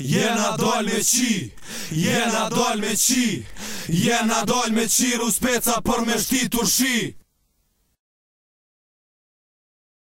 Jena dal me qi, jena dal me qi, jena dal me qi, ruspeca për me shti të shi.